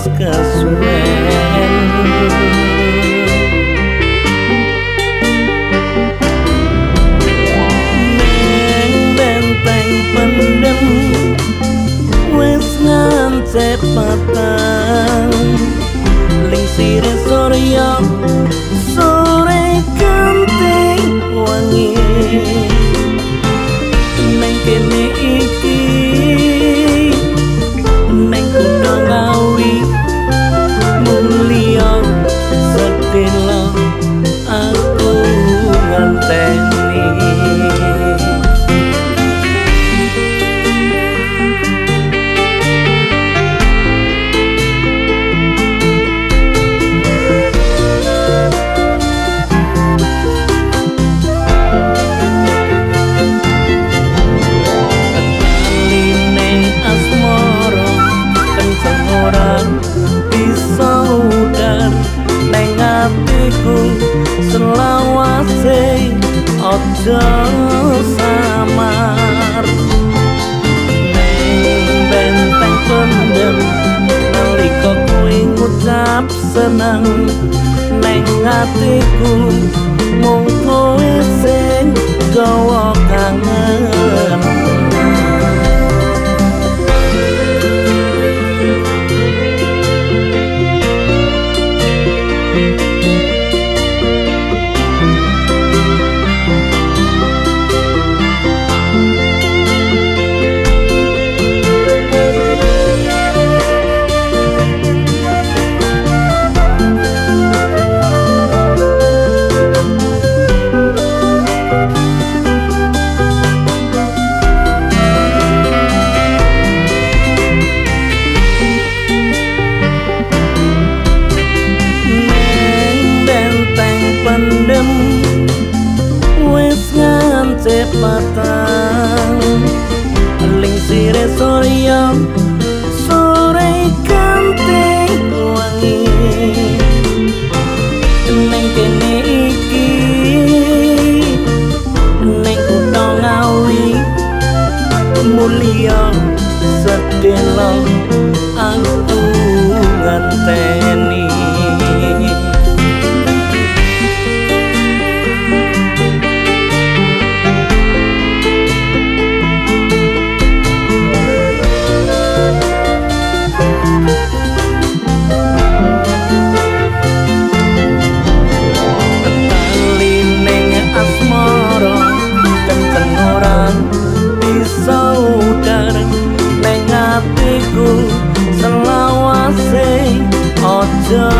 descanso é ojo samar. Neng benteng pendem Naliko kui ngucap seneng. Neng hatiku Mungko iseng Gowo kangen. mulia sedelok angkungan teh. done.